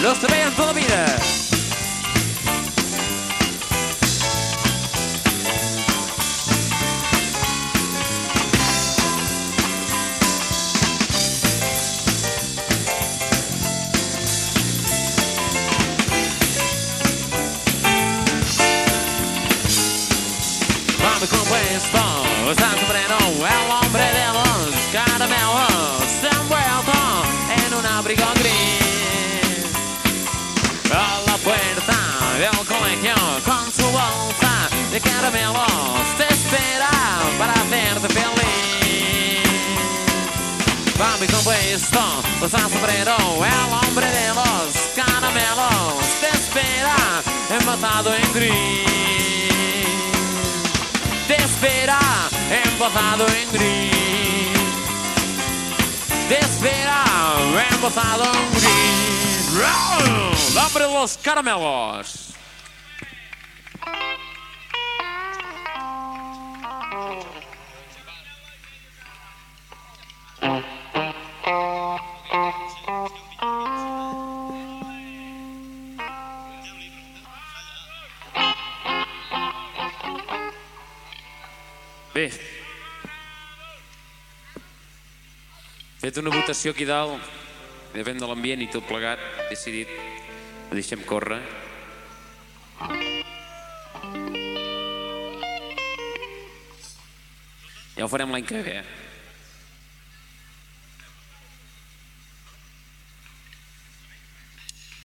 Los Tobias Bobina. Vamos con pues, vamos a poner un hombre puerta del colegio con su bolsa de caramelos te espera para hacerte feliz. Vamos compuesto, está sombrero, el hombre de los caramelos te espera enlatado en gris te espera embozado en gris. Te espera embozado en gris. ¡Hombre de los caramelos! Bé, fet una votació aquí dalt, depèn de l'ambient i tot plegat, he decidit, ho deixem córrer. Ja ho farem l'any que ve.